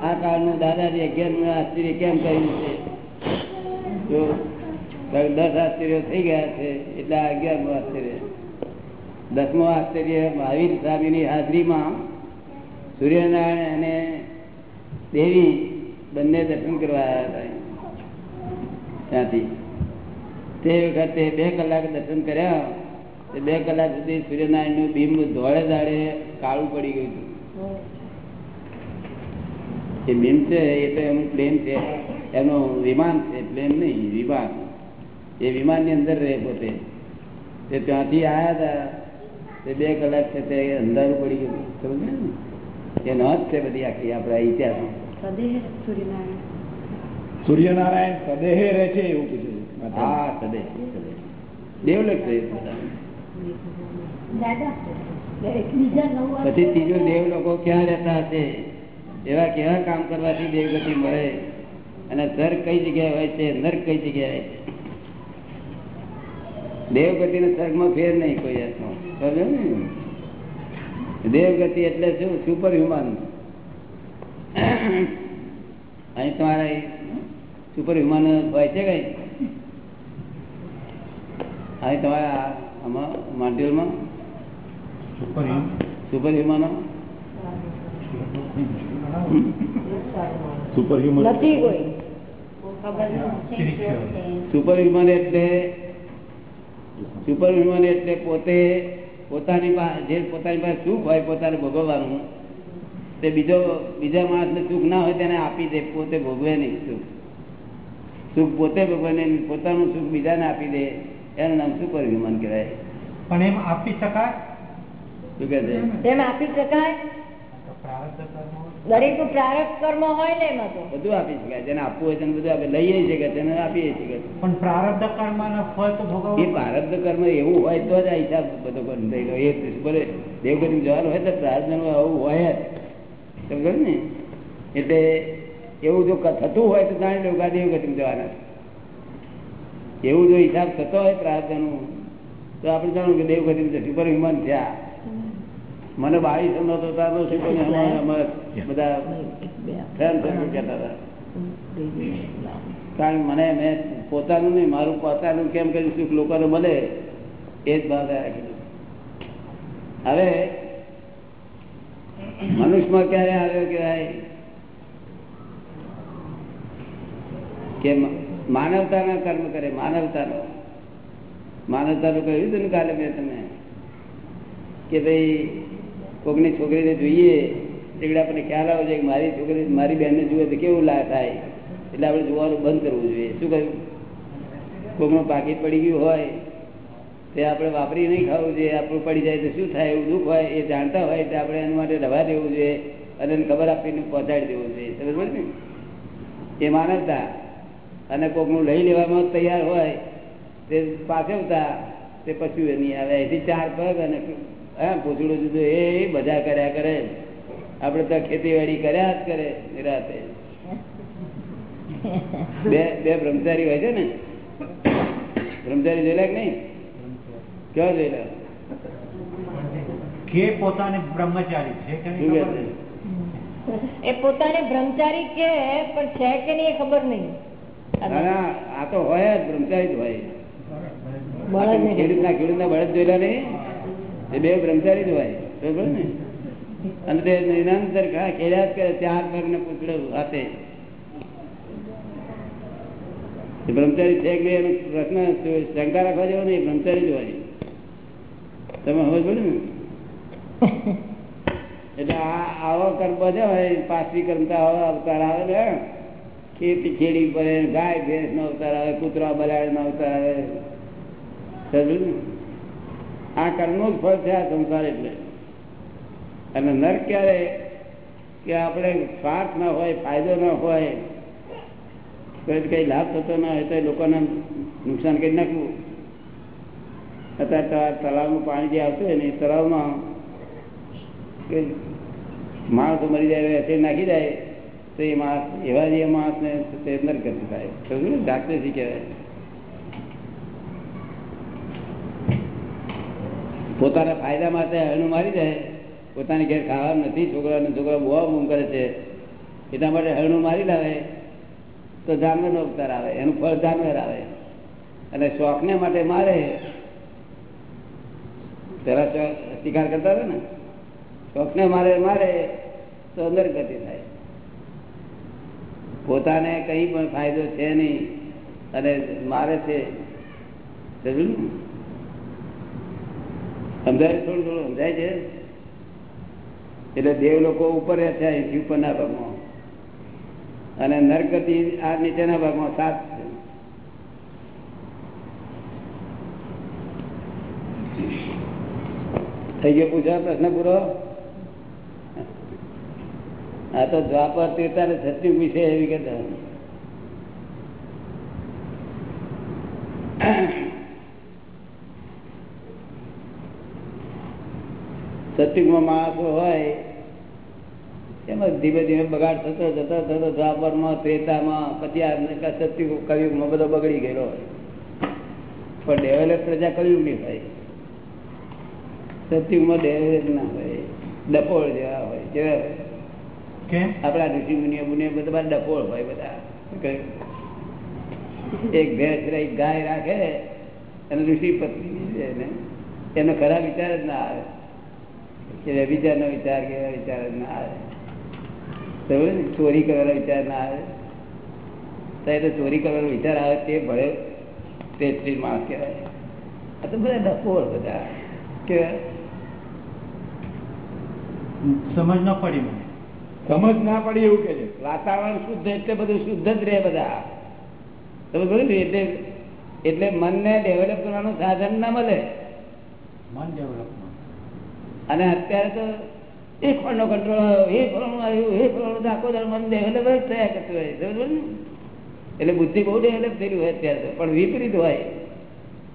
આ કાળનું દાદાજી અગિયારનું આશ્ચર્ય કેમ કર્યું છે? તો દસ આશ્ચર્યો થઈ ગયા છે, એટલે આ અગિયારમું આશ્ચર્ય. દસમો આશ્ચર્ય, મહાવીર સ્વામીની હાજરીમાં સૂર્યનારાયણ અને દેવી બંને દર્શન કરવા આવ્યા હતા. ત્યાંથી તે વખતે બે કલાક દર્શન કર્યા. તે બે કલાક સુધી સૂર્યનારાયણનું બિંબ ધોળે દાડે કાળું પડી ગયું હતું. એ બિંબ છે એ તો એનું પ્લેન છે. એનું વિમાન છે. પ્લેન નહીં વિમાન. એ વિમાનની અંદર રહે પોતે. તે ત્યાંથી આવ્યા હતા તે બે કલાક છે તે અંધારું પડી ગયું સમજ ને? એ નોંધ છે બધી આખી આપણા ઇતિહાસમાં. સૂર્યનારાયણ. સૂર્યનારાયણ સદેહે રહે છે એવું પૂછે છે પછી ત્રીજું દેવ લોકો ક્યાં રહેતા હશે? એવા કેવા કામ કરવાથી દેવગતિ મળે? અને સ્વર્ગ કઈ જગ્યાએ હોય છે? નર્ક કઈ જગ્યાએ? દેવગતિ ને સ્વર્ગમાં ફેર નહીં કોઈ જાતનો સમજો ને? દેવગતિ એટલે શું? સુપર હ્યુમન અહીં તમારા સુપર હ્યુમન હોય છે કઈ? અહીં તમારા આમાં મોડ્યુલમાં? સુપર હ્યુમનો સુપર હ્યુમન નથી કોઈ. સુપર હ્યુમન એટલે સુપર હ્યુમન એટલે પોતે પોતાની પાસે જે પોતાની પાસે સુખ હોય પોતાને ભોગવવાનું. તે બીજો બીજા માણસને સુખ ના હોય તેને આપી દે પોતે ભોગવે નહીં સુખ. સુખ પોતે ભોગવે નહીં પોતાનું સુખ બીજાને આપી દે. એનું નામ સુપર હ્યુમન કહેવાય. પણ એમ આપી શકાય? શું કહે છે? એમ આપી શકાય? પ્રારબ્ધ કર્મ દરેક પ્રારબ્ધ કર્મ હોય ને એમાં તો. બધું આપી શકાય. જેને આપવું હોય તેને બધું આપે. લઈએ શકે તેને આપીએ પણ પ્રારબ્ધ કર્મ ફળ તો એ પ્રારબ્ધ કર્મ એવું હોય તો જ આ હિસાબ બધો થઈ ગયો. એ બોલે દેવગતિ જવાનું હોય તો પ્રાર્થના આવું હોય જ. સમજો ને? એટલે એવું જો થતું હોય તો જાણી લેવું કે દેવગતિ જવાના એવું જો હિસાબ થતો હોય પ્રાર્થનાનું તો આપણે જાણવું કે દેવ ગતિ નથી પર વિમાન થયા. મને બાવીસ નો તો અમારે અમારે બધા ફ્રેન્ડ કહેતા હતા. કારણ કે મને મેં પોતાનું નહીં મારું પોતાનું કેમ કરી સુખ લોકોને મળે એ જ ભાવે રાખી હવે મનુષ્યમાં ક્યારે આવ્યો કહેવાય? કે માનવતાના કર્મ કરે, માનવતાનો. માનવતાનું કહ્યું હતું ને કાલે મેં તમે કે ભાઈ, કોકની છોકરીને જોઈએ, એટલે આપણને ખ્યાલ આવે છે કે મારી છોકરી, મારી બહેનને જુએ તો કેવું લાગ થાય. એટલે આપણે જોવાનું બંધ કરવું જોઈએ. શું કહ્યું? કોકનું પાકીટ પડી ગયું હોય, તે આપણે વાપરી નહીં ખાવું જોઈએ. આપણું પડી જાય તો શું થાય? એવું દુઃખ હોય, એ જાણતા હોય તો આપણે એના માટે રવા દેવું જોઈએ અને ખબર આપીને પહોંચાડી દેવું જોઈએ. સમજ ને? એ માનવતા. અને કોકનું લઈ લેવામાં તૈયાર હોય તે પાછળતા તે પછી એની આવે. એથી ચાર પગ અને હા પૂછડું જુદું એ બધા કર્યા કરે. આપણે તો ખેતીવાડી કર્યા જ કરે નિરાતે બે બે બ્રહ્મચારી હોય છે ને? બ્રહ્મચારી જોયેલા કે નહીં? કેવા જોયેલા? કે પોતાને બ્રહ્મચારી છે કે એ પોતાને બ્રહ્મચારી કે પણ છે કે નહીં એ ખબર નહીં. ના ના આ તો હોય જ બ્રહ્મચારી જ હોય. બળદ ને ખેડૂત ના ખેડૂત ના બળદ જોયેલા નહીં? એ બે બ્રહ્મચારી જ હોય. બરોબર ને? અને તે નિરંતર ખેડ્યા જ કરે ચાર પગ ને પૂછડો હાથે બ્રહ્મચારી છે કે એનો પ્રશ્ન શંકા રાખવા જેવો નહીં બ્રહ્મચારી જ હોય. તમે સમજ પડે ને? એટલે આ આવો કર્મ બધો હોય પાછવી કર્મતા આવો અવતાર આવે ને ખેતી ખેડી પડે, ગાય ભેંસ નો અવતાર આવે, કૂતરા બલાડ નો અવતાર આવે. સમજ્યું ને? આ કર્મો જ ફળ છે આ સંસાર એટલે. અને નર ક્યારે? કે આપણે સ્વાર્થ ના હોય, ફાયદો ના હોય, કોઈ કઈ લાભ થતો ના હોય, તો એ લોકોને નુકસાન કરી નાખવું. અત્યારે તળાવનું પાણી જે આવતું હોય ને, એ તળાવમાં માણસો મરી જાય એસે નાખી જાય તો એ માણસ, એવા જે માણસને તે નરક ગતિ થાય. સમજ્યું ને ડાક્ટરથી કહેવાય? પોતાના ફાયદા માટે હણું મારી જાય પોતાની ઘેર ખાવા નથી. છોકરાને છોકરા બહુ બૂમ કરે છે. એટલા માટે હરણું મારી લાવે. તો જાનવરનો અવતાર આવે. એનું ફળ જાનવર આવે. અને શોખને માટે મારે. પેલા શિકાર કરતા હતા ને? શોખને મારે મારે તો અંદર ગતિ થાય. પોતાને કઈ પણ ફાયદો છે નહીં. અને મારે છે, સમજ્યું થોડું થોડું, સમજાય છે? એટલે દેવ લોકો ઉપર રહે છે અહીંથી ઉપરના ભાગમાં. અને નરગતિ આ નીચેના ભાગમાં સાત છે. થઈ ગયો પૂછા પ્રશ્ન પૂરો? આ તો દ્વાપર તીર્થા ને સત્યુગ વિશે એવી કહેતા સત્યુગમાં માણસો હોય, એમાં ધીમે ધીમે બગાડ થતો જતો થતો દ્વાપરમાં, ત્રેતામાં, પછી આ સત્યુગ કવિયુગમાં બધો બગડી ગયેલો હોય. પણ ડેવલપ પ્રજા કલયુગની હોય. સત્યુગમાં ડેવલપ ના હોય. ડપોળ જેવા હોય કેવા આપણા ઋષિ મુનિઓ મુનિઓ બધા ડપોળ હોય બધા. એક ભેંસ રે, એક ગાય રાખે અને ઋષિ પત્ની એનો ખરા વિચાર જ ના આવે. કે વિચાર નો વિચાર કે વિચાર જ ના આવે. ચોરી કરવાનો વિચાર ના આવે. તો ચોરી કરવાનો વિચાર આવે તે ભળે તે માણસ કહેવાય. આ તો બધા ડપોળ બધા. કે સમજ ન પડી મને. સમજ ના પડી એવું કે છે. વાતાવરણ શુદ્ધ એટલે બધું શુદ્ધ જ રહે બધા. તમે કહ્યું ને એટલે એટલે મનને ડેવલપ કરવાનું સાધન ના મળે. મન ડેવલપ અને અત્યારે તો એ ફળનો કંટ્રોલ એ ફળનું આવ્યું એ ફળનું આખો દર મન ડેવલપ જ થયા કરતું હોય. સમજો ને? એટલે બુદ્ધિ બહુ ડેવલપ થયેલી હોય અત્યારે તો પણ વિપરીત હોય.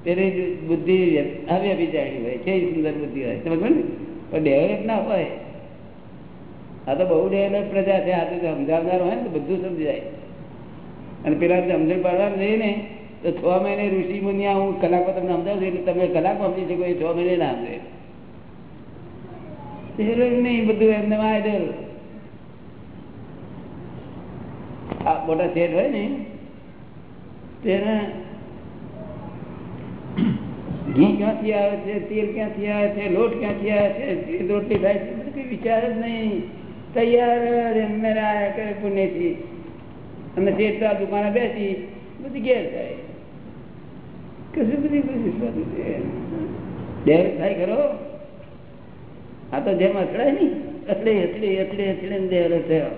તેની બુદ્ધિ અવ્યભિચારી હોય કેવી સુંદર બુદ્ધિ હોય. સમજ ને? પણ ડેવલપ ના હોય. આ તો બહુ ડેવલપ પ્રજા છે. આ તો સમજાવનાર હોય ને તો બધું સમજી જાય અને પેલા સમજણ પાડવા જઈએ ને, તો છ મહિને ઋષિ મુનિયા હું કલાકો તમને સમજાવું એટલે તમે કલાક સમજી શકો, એ છ મહિને ના સમજે નહીં બધું એમને આઈડલ આ મોટા શેઠ હોય ને, તેને ઘી ક્યાંથી આવે છે, તેલ ક્યાંથી આવે છે, લોટ ક્યાંથી આવે છે રોટલી થાય છે વિચાર જ નહીં. તૈયાર એમને આયા કરે પુણ્યથી અને શેઠ દુકાને બેસી, બધી ઘેર થાય. કશું બધી ડેવલપ થાય ખરો. આ તો જેમ અથડાય ને અથડે અથડે અથડે ને ડેવલપ થયો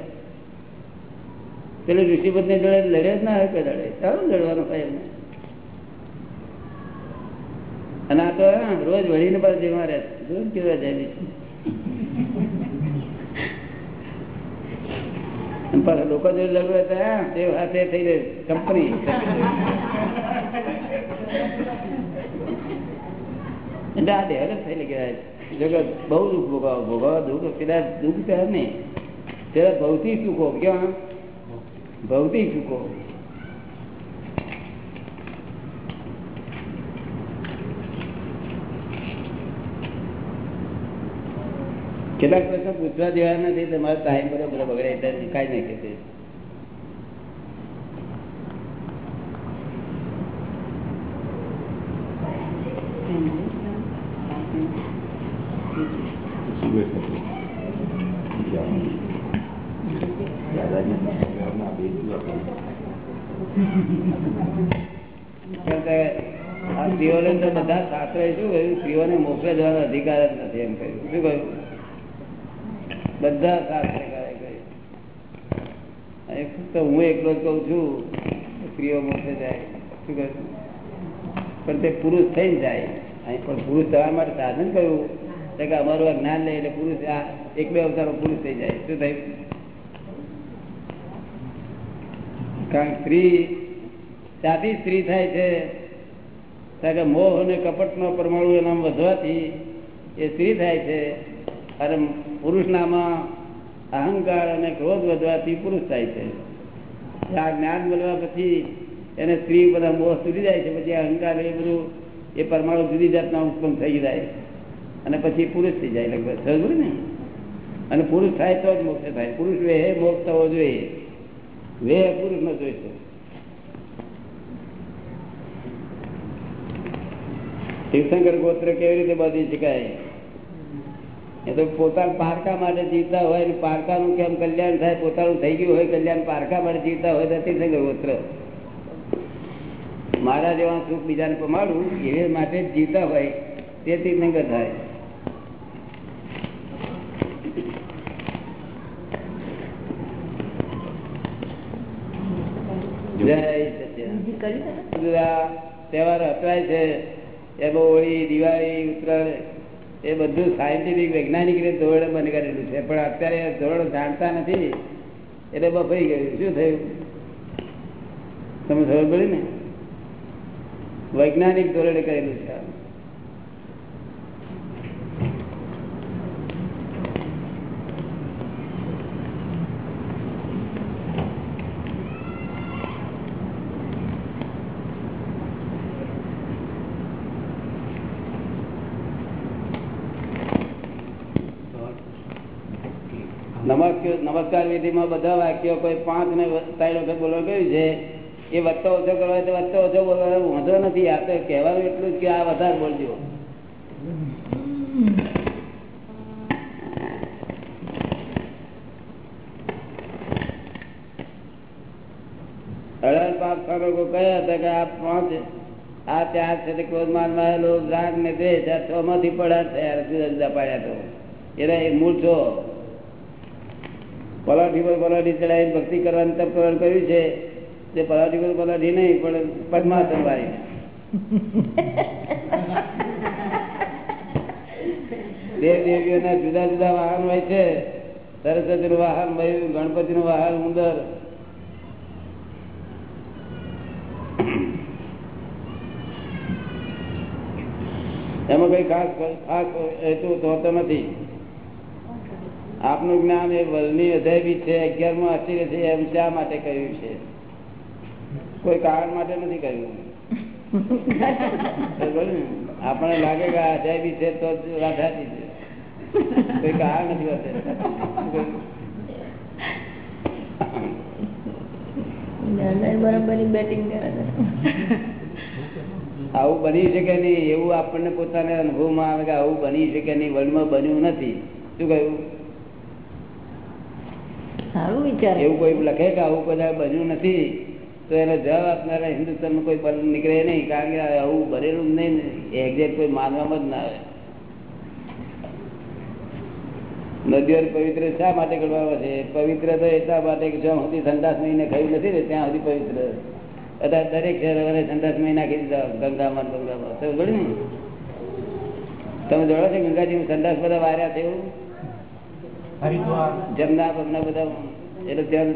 પેલું ઋષિપત ને જોડે લડે જ ના હોય કે લડે સારું લડવાનું થાય એમને અને આ તો રોજ વળીને પાછું જેવા રહે. કેવા જાય છે. અને પાછા લોકો જે લગ્ન હતા તે હાથે થઈ જાય કંપની એટલે આ જગત બહુ દુઃખ ભોગવો ભોગવવા દુઃખ પેલા દુઃખ ત્યાં નહીં. પેલા ભૌતિક સુખો કેવા ભૌતિક સુખો. કેટલાક પ્રશ્નો પૂછવા જેવા નથી તમારો ટાઈમ બધો બગડે, એટલે કઈ નહીં કે બધા શાસ્ત્રએ શું કહ્યું? સ્ત્રીઓને મોકલે અધિકાર જ નથી એમ કહ્યું. શું કહ્યું? બધા સાથે હું એકલો જ કહું છું, સ્ત્રીઓ મોટે જાય. શું કહે પણ તે પુરુષ થઈને જાય. પણ પુરુષ થવા માટે સાધન કહ્યું તો કે અમારું જ્ઞાન લે એટલે પુરુષ, આ એક બે અવતારો પુરુષ થઈ જાય. શું થયું? કારણ સ્ત્રી ત્યાંથી સ્ત્રી થાય છે. કારણ કે મોહ અને કપટનો પરમાણુ એનામાં વધવાથી એ સ્ત્રી થાય છે. અને પુરુષનામાં અહંકાર અને ક્રોધ વધવાથી પુરુષ થાય છે. આ જ્ઞાન મળવા પછી એને સ્ત્રી બધા મોહ સુધી જાય છે, પછી અહંકાર એ બધું એ પરમાણુ જુદી જાતના ઉત્પન્ન થઈ જાય અને પછી પુરુષ થઈ જાય લગભગ. સમજ ને? અને પુરુષ થાય તો જ મોક્ષ થાય. પુરુષ વેહ મોક્ષ થવો જોઈએ. વેહ પુરુષ ન જોઈશે તીર્થંકર ગોત્ર કેવી રીતે બાંધી શકાય? એ તો પોતાના પારકા માટે જીવતા હોય ને પારકાનું કેમ કલ્યાણ થાય? પોતાનું થઈ ગયું હોય કલ્યાણ પારકા માટે જીવતા હોય તો તીર્થંકર ગોત્ર મારા જેવા સુખ બીજાને પમાડું એ માટે જીવતા હોય તે તીર્થંકર થાય. તહેવાર અથડાય છે. એમાં હોળી દિવાળી ઉત્તરાયણ એ બધું સાયન્ટિફિક વૈજ્ઞાનિક રીતે ધોરણે બની કરેલું છે. પણ અત્યારે ધોરણ જાણતા નથી. એટલે બફાઈ ગયું. શું થયું? તમે ખબર પડી ને? વૈજ્ઞાનિક ધોરણે કરેલું છે. આ. નમસ્કાર વિધિમાં બધા વાક્યો કોઈ પાંચ ને સાઈડ વખત બોલવા કહ્યું છે, એ વધતો ઓછો કરવા તો વધતો ઓછો બોલવાનો વાંધો નથી, આ તો કહેવાનું એટલું જ કે આ વધારે બોલજો લોકો કયા હતા કે આ પાંચ, આ ચાર છે તે માં લોક રાગ ને દ્વેષ છ માંથી પડાર થયા જુદા પાડ્યા તો મૂળ છો પલાઠી પર પલાઠી ચડાવી ભક્તિ કરવાનું તપ કરવાનું કહ્યું છે. તે પલાઠી પર પલાઠી નહીં, પણ પદ્માસન વાળી. દેવ દેવીઓના જુદા જુદા વાહન હોય છે. સરસ્વતી નું વાહન, મયુર ગણપતિ નું વાહન, ઉંદર. એમાં કઈ ખાસ ખાસ હેતુ તો નથી. આપનું જ્ઞાન એ વલની અધૈવી છે અગિયારમું આશ્ચર્ય છે એમ શા માટે કહ્યું છે? કોઈ કારણ માટે નથી કહ્યું. આપણને લાગે કે અધૈવી છે તો રાધાજી છે. કોઈ કારણ નથી આવું બની શકે નહીં એવું આપણને પોતાને અનુભવમાં આવે કે આવું બની શકે નહીં વર્લ્ડમાં બન્યું નથી. શું કહ્યું? સારું વિચાર. એવું કોઈ લખે કે આવું બધા બન્યું નથી, તો એનો જવાબ આપનારા હિન્દુસ્તાનમાં કોઈ નીકળે નહીં, કારણ કે આવું ભરેલું નહીં એક્ઝેક્ટ કોઈ માનવામાં જ ના આવે. નદીઓ પવિત્ર શા માટે કરવામાં છે? પવિત્ર તો એટલા માટે? કે જ્યાં સુધી સંદાસ મહિને ખાયું નથી ને, ત્યાં સુધી પવિત્ર. અત્યારે દરેક શહેર સંદાસ મહી નાખી દીધા. ગંગામાં ગંગામાં. તમે જોડો છો ગંગાજી સંદાસ બધા વાર્યા છે એવું? જમના બમના બધા બાળકો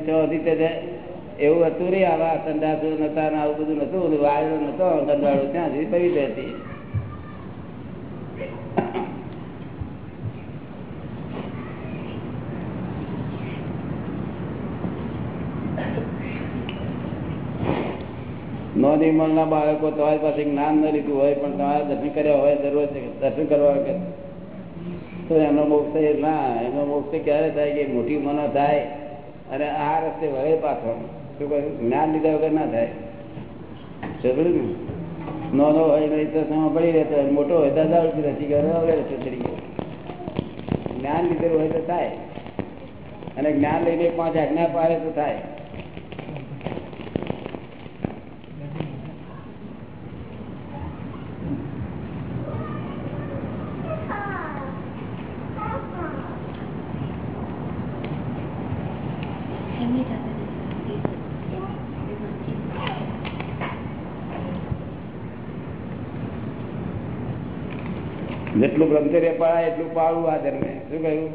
તમારી પાસે જ્ઞાન ન લીધું હોય, પણ તમારે દર્શન કર્યા હોય જરૂર છે દર્શન કરવા તો એનો મોક્ષ ના એનો મોક્ષ ક્યારે થાય કે મોટી મનો થાય અને આ રસ્તે વળે પાછો. શું કહ્યું જ્ઞાન લીધા વગર ના થાય. જરૂર ને? નાનો હોય નહીં તો સમા પડી રહેતો હોય, મોટો હોય તો પી નથી ઘરે વગેરે છે તરીકે જ્ઞાન લીધેલું હોય તો થાય. અને જ્ઞાન લઈને પાંચ આજ્ઞા પાડે તો થાય. જેટલું બ્રહ્મચર્ય પડાય, એટલું પાડવું આ ધર્મે. શું કહ્યું?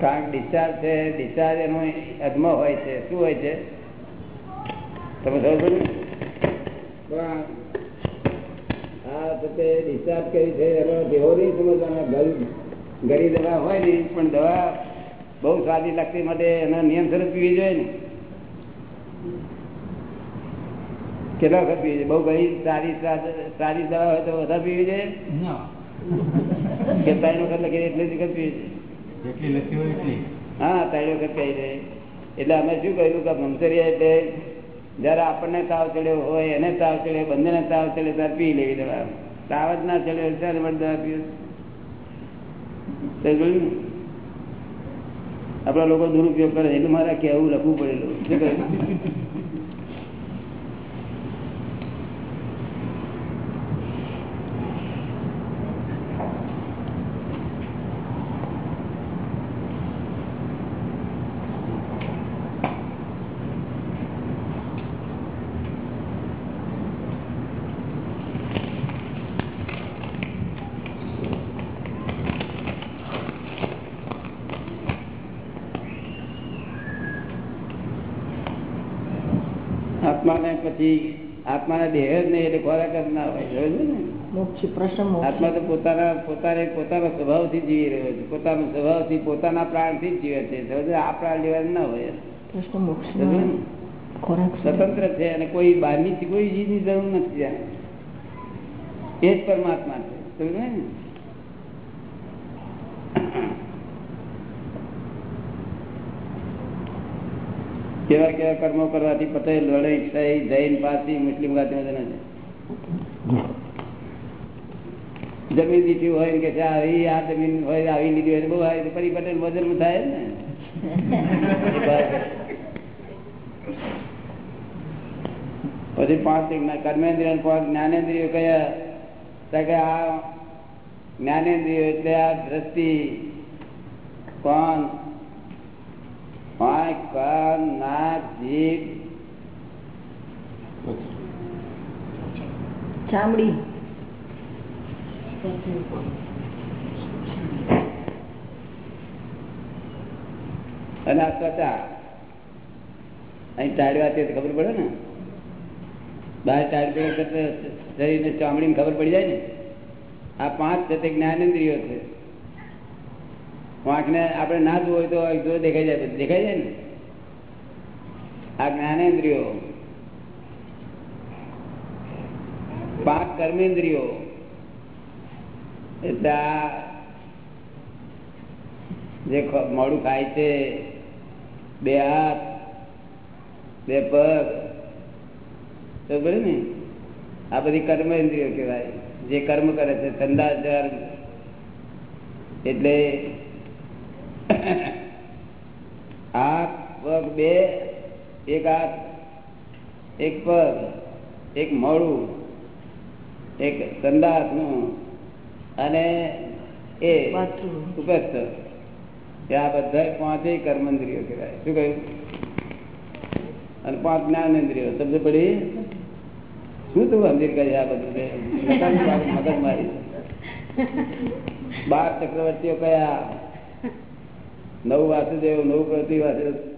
કારણ ડિસ્ચાર્જ છે ડિસ્ચાર્જ એનો અધમ હોય છે. શું હોય છે? તમે સમજો ને? પણ આ તો ડિસ્ચાર્જ કરી છે, એનો દેવો નહીં સમજવાના. ગરી ગરી દવા હોય ને, પણ દવા બહુ સ્વાદી લાગતી માટે એનો નિયમ સરસ પીવી જોઈએ ને. કેટલા વખત પીવી જોઈએ? બહુ ગરી સારી સારી દવા હોય તો વધારે પીવી જોઈએ? ના. કે ત્રણ વખત લખી એટલી જ વખત પીવી જોઈએ? જેટલી લખી હોય એટલી. હા ત્રણ વખત કહી દે એટલે અમે શું કહ્યું કે મંસરિયા એટલે જયારે આપણને તાવ ચડ્યો હોય એને તાવ ચડ્યો બંનેને તાવ ચડે ત્યારે પી લેવી દવા. તાવ જ ના ચડ્યો ત્યારે દવા પીવું. જોયું? આપણા લોકો દુરુપયોગ કરે એટલે મારે કેવું લખવું પડેલું શું કહ્યું આત્માને પછી આત્માના દેહ જ નહીં એટલે ખોરાક જ ના હોય. ને? પ્રશ્ન આત્મા તો પોતાના પોતાને પોતાના સ્વભાવથી જીવી રહ્યો છે. પોતાના સ્વભાવથી પોતાના પ્રાણથી જ જીવે છે. આ પ્રાણ લેવા ના હોય? ખોરાક સ્વતંત્ર છે અને કોઈ બહારની કોઈ ચીજની જરૂર નથી એ જ પરમાત્મા છે. સમજે ને? કેવા કેવા કર્મો કરવાથી પટેલ લડાઈ ક્ષય જૈન, પારસી, મુસ્લિમ ગાતી બધા છે. જમીન દીધી હોય ને કે છે આવી આ જમીન હોય આવી લીધી હોય, તો બહુ આવી ફરી પટેલ વજન થાય ને. પછી પાંચ કર્મેન્દ્રિય અને પાંચ જ્ઞાનેન્દ્રિયો કયા? તો કે આ જ્ઞાનેન્દ્રિયો એટલે આ દ્રષ્ટિ, કોણ? આંખ કાન નાક જીભ ચામડી. અને આ ત્વચા અહીં ટાળવા તે ખબર પડે ને? બહાર ટાળી શરીરને ચામડીને ખબર પડી જાય ને? આ પાંચ છે તે જ્ઞાનેન્દ્રિયો છે. આંખને આપણે ના જોવું હોય તો જો દેખાઈ જાય દેખાઈ જાય ને? આ જ્ઞાનેન્દ્રિયો. કર્મેન્દ્રિયો. એટલે આ જે મોડું ખાય છે, બે હાથ, બે પગ. તો બોલે ને? આ બધી કર્મેન્દ્રિયો કહેવાય. જે કર્મ કરે છે ધંધા એટલે હાથ પગ બે એક હાથ એક પગ એક મોડું એક સંદાસનું અને એ ઉપસ્થ. ત્યાં બધા પાંચેય કર્મેન્દ્રિયો કહેવાય. શું કહ્યું? અને પાંચ જ્ઞાનેન્દ્રિયો. સમજ પડી શું તું સમજી કરી આ બધું? મગજ મારી બાર ચક્રવર્તીઓ કયા? નવ વાસુદેવ નવ પ્રતિ વાસુદેવ.